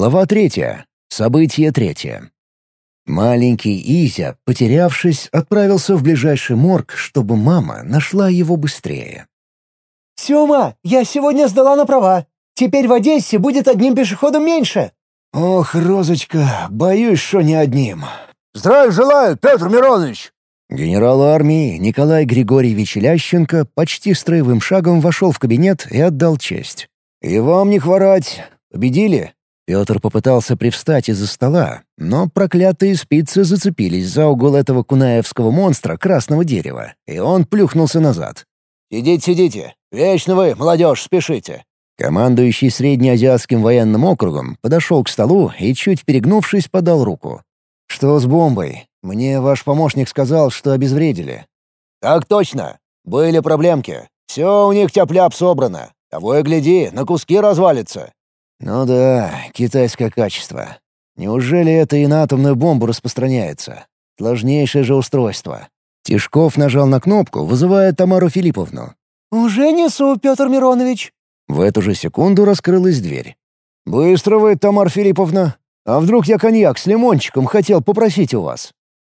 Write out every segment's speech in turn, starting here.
Глава третья. Событие третье. Маленький Изя, потерявшись, отправился в ближайший морг, чтобы мама нашла его быстрее. «Сёма, я сегодня сдала на права. Теперь в Одессе будет одним пешеходом меньше». «Ох, Розочка, боюсь, что не одним». «Здравия желаю, Петр Миронович!» Генерал армии Николай Григорьевич Лященко почти строевым шагом вошел в кабинет и отдал честь. «И вам не хворать. Победили?» Петр попытался привстать из-за стола, но проклятые спицы зацепились за угол этого кунаевского монстра красного дерева, и он плюхнулся назад. «Сидите, сидите. Вечно вы, молодежь, спешите». Командующий Среднеазиатским военным округом подошел к столу и, чуть перегнувшись, подал руку. «Что с бомбой? Мне ваш помощник сказал, что обезвредили». «Так точно. Были проблемки. Все у них тяп собрано. Того и гляди, на куски развалится. «Ну да, китайское качество. Неужели это и на атомную бомбу распространяется? Сложнейшее же устройство». Тишков нажал на кнопку, вызывая Тамару Филипповну. «Уже несу, Петр Миронович». В эту же секунду раскрылась дверь. «Быстро вы, Тамара Филипповна. А вдруг я коньяк с лимончиком хотел попросить у вас?»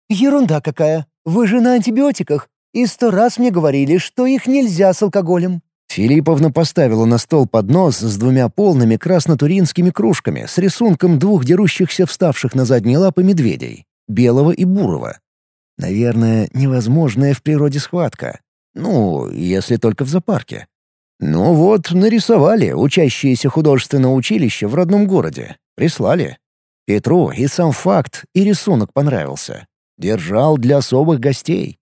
«Ерунда какая. Вы же на антибиотиках. И сто раз мне говорили, что их нельзя с алкоголем». Филипповна поставила на стол поднос с двумя полными красно-туринскими кружками с рисунком двух дерущихся вставших на задние лапы медведей — белого и бурого. Наверное, невозможная в природе схватка. Ну, если только в зоопарке. Ну вот, нарисовали учащиеся художественного училища в родном городе. Прислали. Петру и сам факт, и рисунок понравился. Держал для особых гостей.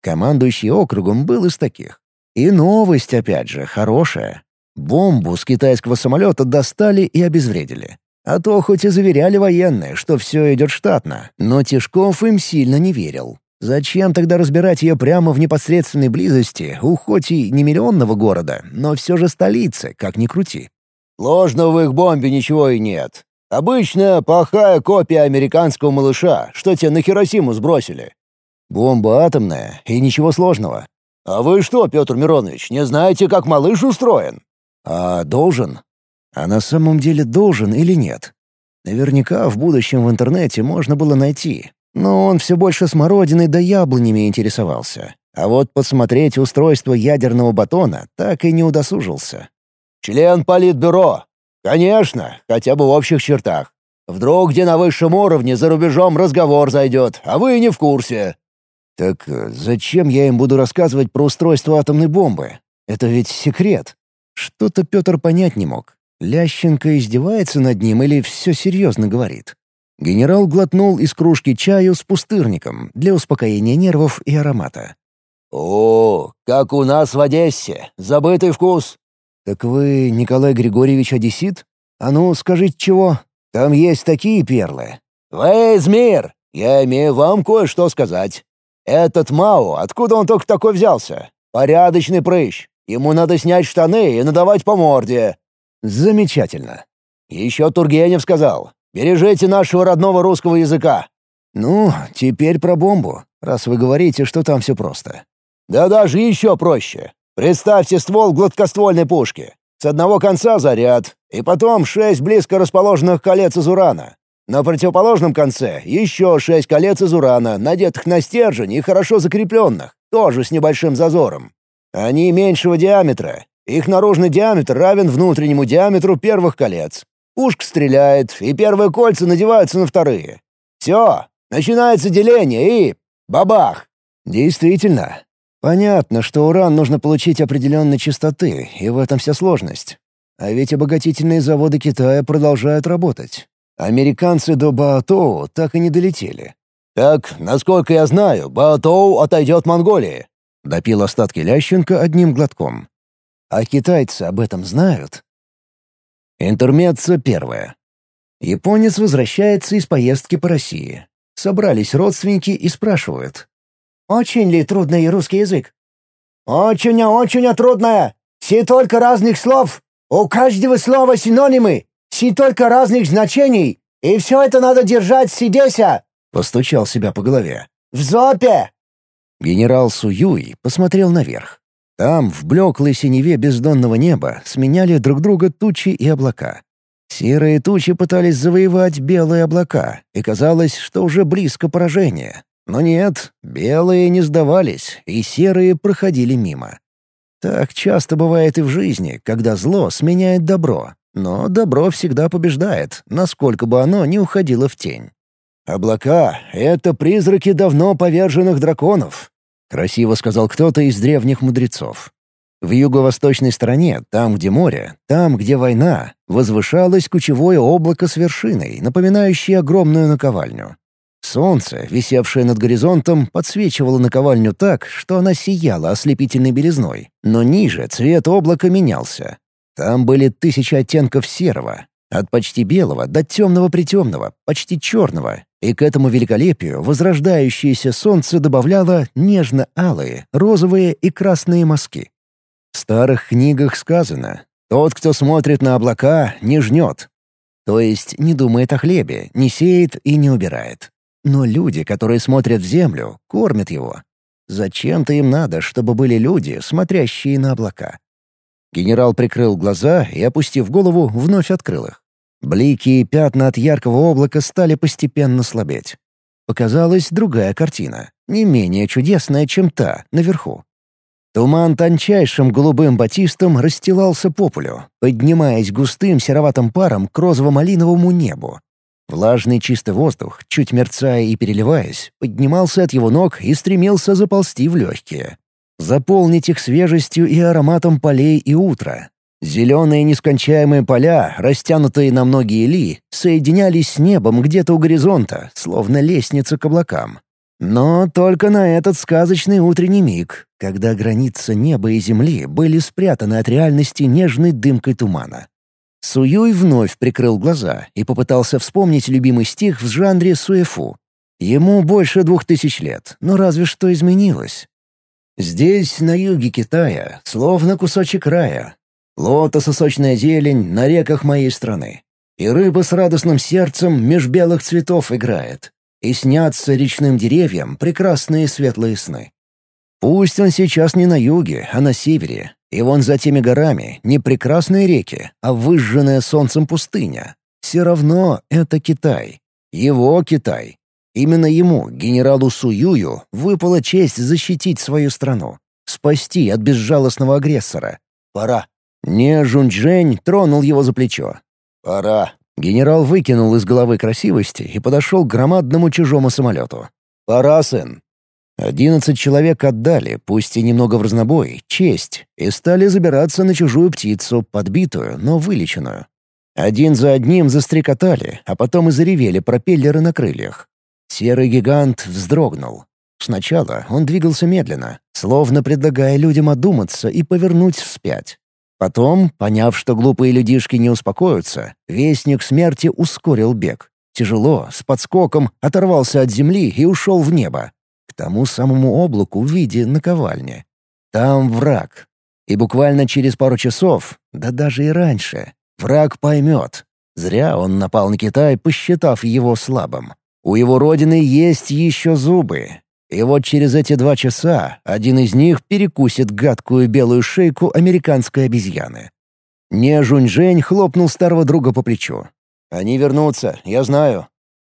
Командующий округом был из таких. И новость, опять же, хорошая. Бомбу с китайского самолета достали и обезвредили. А то хоть и заверяли военные, что все идет штатно, но Тишков им сильно не верил. Зачем тогда разбирать ее прямо в непосредственной близости, у хоть и не миллионного города, но все же столицы, как ни крути? Ложного в их бомбе ничего и нет. Обычная плохая копия американского малыша, что те на Хиросиму сбросили. Бомба атомная, и ничего сложного. «А вы что, Петр Миронович, не знаете, как малыш устроен?» «А должен? А на самом деле должен или нет? Наверняка в будущем в интернете можно было найти, но он все больше смородиной да яблонями интересовался. А вот подсмотреть устройство ядерного батона так и не удосужился. «Член политбюро. Конечно, хотя бы в общих чертах. Вдруг где на высшем уровне за рубежом разговор зайдет, а вы не в курсе. Так э, зачем я им буду рассказывать про устройство атомной бомбы? Это ведь секрет. Что-то Петр понять не мог. Лященко издевается над ним или все серьезно говорит? Генерал глотнул из кружки чаю с пустырником для успокоения нервов и аромата. «О, как у нас в Одессе! Забытый вкус!» «Так вы Николай Григорьевич Одессит? А ну, скажите чего? Там есть такие перлы». «Вы, Змир, я имею вам кое-что сказать. Этот Мао, откуда он только такой взялся? Порядочный прыщ. Ему надо снять штаны и надавать по морде». «Замечательно». Еще Тургенев сказал, «Бережите нашего родного русского языка». «Ну, теперь про бомбу, раз вы говорите, что там все просто». «Да даже еще проще. Представьте ствол гладкоствольной пушки. С одного конца заряд, и потом шесть близко расположенных колец из урана. На противоположном конце еще шесть колец из урана, надетых на стержень и хорошо закрепленных, тоже с небольшим зазором. Они меньшего диаметра. Их наружный диаметр равен внутреннему диаметру первых колец. Пушка стреляет, и первые кольца надеваются на вторые. Все, начинается деление и... бабах! Действительно. Понятно, что уран нужно получить определенной частоты, и в этом вся сложность. А ведь обогатительные заводы Китая продолжают работать. Американцы до Баотоу так и не долетели. «Так, насколько я знаю, Баотоу отойдет Монголии», — допил остатки Лященко одним глотком. «А китайцы об этом знают?» Интермеца первая. Японец возвращается из поездки по России. Собрались родственники и спрашивают. «Очень ли трудный русский язык?» «Очень-очень трудная. Все только разных слов. У каждого слова синонимы. Си только разных значений, и все это надо держать сидеся!» Постучал себя по голове. «В зопе!» Генерал Суюй посмотрел наверх. Там, в блеклой синеве бездонного неба, сменяли друг друга тучи и облака. Серые тучи пытались завоевать белые облака, и казалось, что уже близко поражение. Но нет, белые не сдавались, и серые проходили мимо. Так часто бывает и в жизни, когда зло сменяет добро, но добро всегда побеждает, насколько бы оно ни уходило в тень. «Облака — это призраки давно поверженных драконов», — красиво сказал кто-то из древних мудрецов. В юго-восточной стороне, там, где море, там, где война, возвышалось кучевое облако с вершиной, напоминающее огромную наковальню. Солнце, висевшее над горизонтом, подсвечивало наковальню так, что она сияла ослепительной белизной, но ниже цвет облака менялся. Там были тысячи оттенков серого, от почти белого до темного-притемного, почти черного, и к этому великолепию возрождающееся солнце добавляло нежно-алые, розовые и красные мазки. В старых книгах сказано «Тот, кто смотрит на облака, не жнет». То есть не думает о хлебе, не сеет и не убирает. Но люди, которые смотрят в землю, кормят его. Зачем-то им надо, чтобы были люди, смотрящие на облака. Генерал прикрыл глаза и, опустив голову, вновь открыл их. Блики и пятна от яркого облака стали постепенно слабеть. Показалась другая картина, не менее чудесная, чем та, наверху. Туман тончайшим голубым батистом расстилался по полю, поднимаясь густым сероватым паром к розово-малиновому небу. Влажный чистый воздух, чуть мерцая и переливаясь, поднимался от его ног и стремился заползти в легкие. Заполнить их свежестью и ароматом полей и утра. Зеленые нескончаемые поля, растянутые на многие ли, соединялись с небом где-то у горизонта, словно лестница к облакам. Но только на этот сказочный утренний миг, когда граница неба и земли были спрятаны от реальности нежной дымкой тумана. Суюй вновь прикрыл глаза и попытался вспомнить любимый стих в жанре суэфу. Ему больше двух тысяч лет, но разве что изменилось. Здесь, на юге Китая, словно кусочек рая. Лотос и сочная зелень на реках моей страны. И рыба с радостным сердцем меж белых цветов играет и снятся речным деревьям прекрасные светлые сны. Пусть он сейчас не на юге, а на севере, и вон за теми горами не прекрасные реки, а выжженная солнцем пустыня. Все равно это Китай. Его Китай. Именно ему, генералу Суюю, выпала честь защитить свою страну, спасти от безжалостного агрессора. Пора. Не Жунчжэнь тронул его за плечо. Пора. Генерал выкинул из головы красивости и подошел к громадному чужому самолету. «Пора, сын». Одиннадцать человек отдали, пусть и немного в разнобой, честь, и стали забираться на чужую птицу, подбитую, но вылеченную. Один за одним застрекотали, а потом и заревели пропеллеры на крыльях. Серый гигант вздрогнул. Сначала он двигался медленно, словно предлагая людям одуматься и повернуть вспять. Потом, поняв, что глупые людишки не успокоятся, Вестник Смерти ускорил бег. Тяжело, с подскоком, оторвался от земли и ушел в небо. К тому самому облаку в виде наковальни. Там враг. И буквально через пару часов, да даже и раньше, враг поймет. Зря он напал на Китай, посчитав его слабым. У его родины есть еще зубы, и вот через эти два часа один из них перекусит гадкую белую шейку американской обезьяны. Не Жуньжень хлопнул старого друга по плечу. «Они вернутся, я знаю».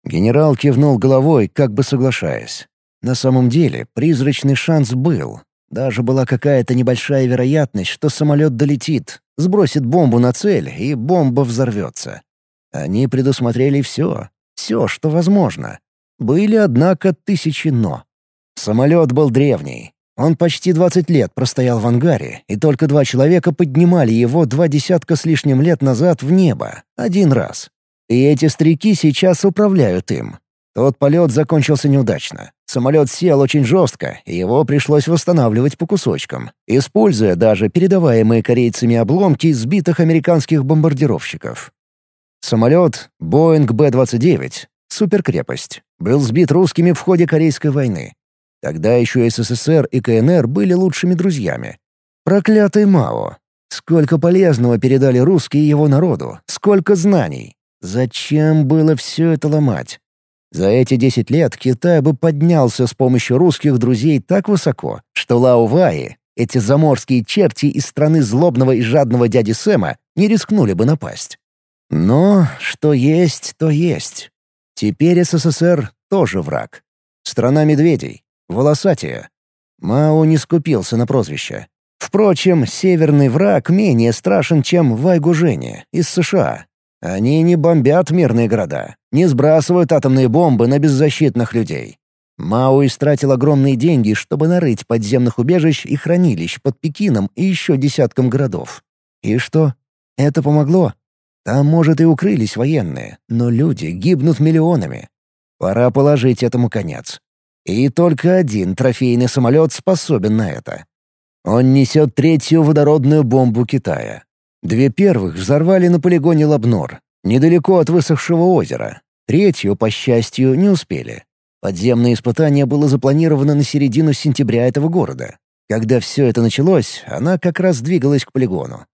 Генерал кивнул головой, как бы соглашаясь. На самом деле, призрачный шанс был. Даже была какая-то небольшая вероятность, что самолет долетит, сбросит бомбу на цель, и бомба взорвется. Они предусмотрели все, все, что возможно. Были, однако, тысячи «но». Самолет был древний. Он почти 20 лет простоял в ангаре, и только два человека поднимали его два десятка с лишним лет назад в небо. Один раз. И эти старики сейчас управляют им. Тот полет закончился неудачно. Самолет сел очень жестко, и его пришлось восстанавливать по кусочкам, используя даже передаваемые корейцами обломки сбитых американских бомбардировщиков. Самолет Boeing B-29, суперкрепость, был сбит русскими в ходе Корейской войны. Тогда еще СССР и КНР были лучшими друзьями. Проклятый Мао. Сколько полезного передали русские его народу, сколько знаний. Зачем было все это ломать? За эти десять лет Китай бы поднялся с помощью русских друзей так высоко, что Лауваи, эти заморские черти из страны злобного и жадного дяди Сэма, не рискнули бы напасть. Но что есть, то есть. Теперь СССР тоже враг. Страна медведей, волосатия. Мао не скупился на прозвище. Впрочем, северный враг менее страшен, чем Вайгужени из США. Они не бомбят мирные города, не сбрасывают атомные бомбы на беззащитных людей. Мао истратил огромные деньги, чтобы нарыть подземных убежищ и хранилищ под Пекином и еще десятком городов. И что? Это помогло? Там, может, и укрылись военные, но люди гибнут миллионами. Пора положить этому конец. И только один трофейный самолет способен на это. Он несет третью водородную бомбу Китая. Две первых взорвали на полигоне Лабнор, недалеко от высохшего озера. Третью, по счастью, не успели. Подземное испытание было запланировано на середину сентября этого года. Когда все это началось, она как раз двигалась к полигону.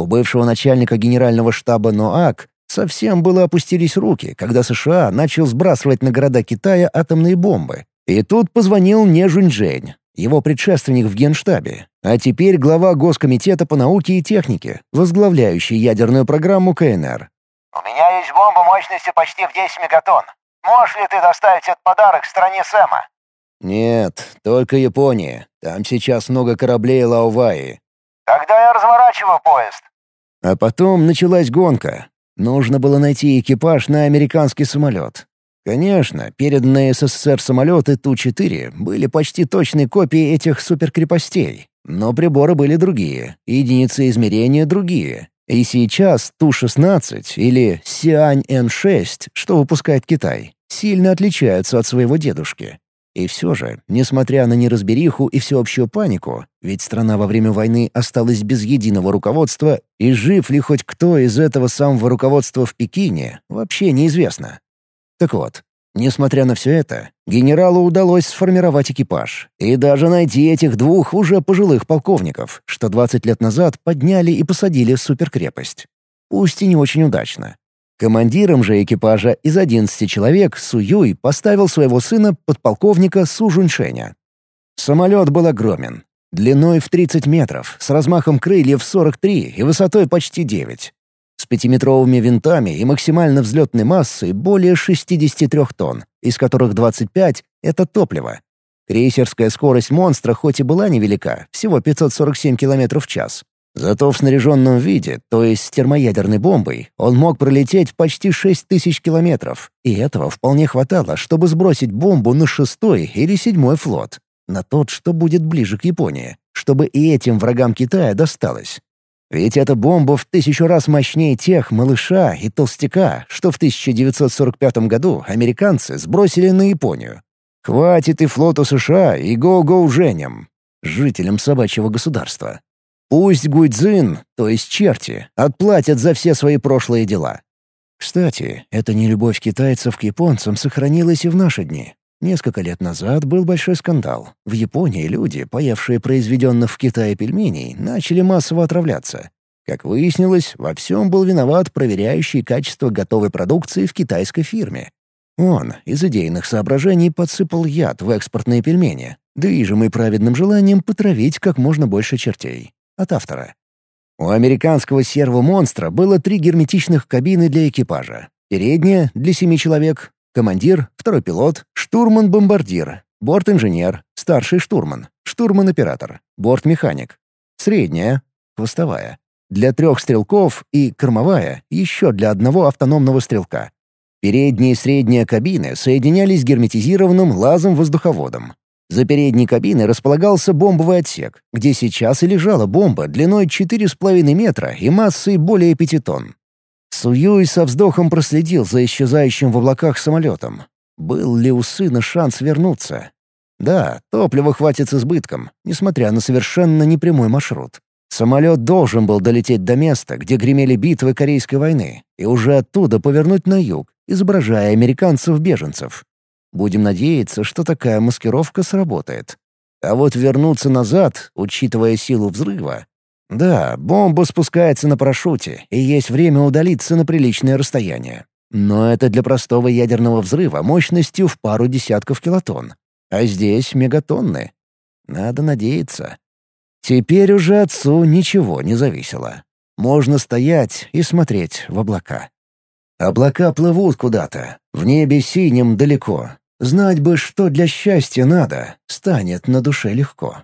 У бывшего начальника генерального штаба НОАК совсем было опустились руки, когда США начал сбрасывать на города Китая атомные бомбы. И тут позвонил не Жуньчжэнь, его предшественник в Генштабе, а теперь глава Госкомитета по науке и технике, возглавляющий ядерную программу КНР. «У меня есть бомба мощностью почти в 10 мегатонн. Можешь ли ты доставить этот подарок стране Сэма?» «Нет, только Японии. Там сейчас много кораблей Лауваи». «Тогда я разворачиваю поезд». А потом началась гонка. Нужно было найти экипаж на американский самолет. Конечно, переданные СССР самолеты Ту-4 были почти точной копией этих суперкрепостей, но приборы были другие, единицы измерения другие, и сейчас Ту-16 или Сиань-Н-6, что выпускает Китай, сильно отличаются от своего дедушки. И все же, несмотря на неразбериху и всеобщую панику, ведь страна во время войны осталась без единого руководства, и жив ли хоть кто из этого самого руководства в Пекине, вообще неизвестно. Так вот, Несмотря на все это, генералу удалось сформировать экипаж и даже найти этих двух уже пожилых полковников, что 20 лет назад подняли и посадили в суперкрепость. Пусть и не очень удачно. Командиром же экипажа из 11 человек Суюй поставил своего сына подполковника Су Жуньшеня. Самолет был огромен. Длиной в 30 метров, с размахом крыльев 43 и высотой почти 9 с пятиметровыми винтами и максимально взлетной массой более 63 тонн, из которых 25 — это топливо. Крейсерская скорость монстра хоть и была невелика, всего 547 км в час, зато в снаряженном виде, то есть с термоядерной бомбой, он мог пролететь почти 6 тысяч километров, и этого вполне хватало, чтобы сбросить бомбу на шестой или седьмой флот, на тот, что будет ближе к Японии, чтобы и этим врагам Китая досталось. Ведь эта бомба в тысячу раз мощнее тех малыша и толстяка, что в 1945 году американцы сбросили на Японию. Хватит и флоту США, и го-го Женям, жителям собачьего государства. Пусть Гуйцзин, то есть черти, отплатят за все свои прошлые дела. Кстати, эта нелюбовь китайцев к японцам сохранилась и в наши дни. Несколько лет назад был большой скандал. В Японии люди, поевшие произведенных в Китае пельменей, начали массово отравляться. Как выяснилось, во всем был виноват проверяющий качество готовой продукции в китайской фирме. Он из идейных соображений подсыпал яд в экспортные пельмени, движимый праведным желанием потравить как можно больше чертей. От автора. У американского сервомонстра было три герметичных кабины для экипажа. Передняя — для семи человек, Командир, второй пилот, штурман-бомбардир, борт-инженер, старший штурман, штурман-оператор, борт-механик. Средняя, хвостовая. Для трех стрелков и кормовая еще для одного автономного стрелка. Передние и средняя кабины соединялись герметизированным лазом-воздуховодом. За передней кабиной располагался бомбовый отсек, где сейчас и лежала бомба длиной 4,5 метра и массой более 5 тонн. Суюй со вздохом проследил за исчезающим в облаках самолетом. Был ли у сына шанс вернуться? Да, топлива хватит с избытком, несмотря на совершенно непрямой маршрут. Самолет должен был долететь до места, где гремели битвы Корейской войны, и уже оттуда повернуть на юг, изображая американцев-беженцев. Будем надеяться, что такая маскировка сработает. А вот вернуться назад, учитывая силу взрыва, да, бомба спускается на парашюте, и есть время удалиться на приличное расстояние. Но это для простого ядерного взрыва мощностью в пару десятков килотонн. А здесь мегатонны. Надо надеяться. Теперь уже отцу ничего не зависело. Можно стоять и смотреть в облака. Облака плывут куда-то, в небе синим далеко. Знать бы, что для счастья надо, станет на душе легко.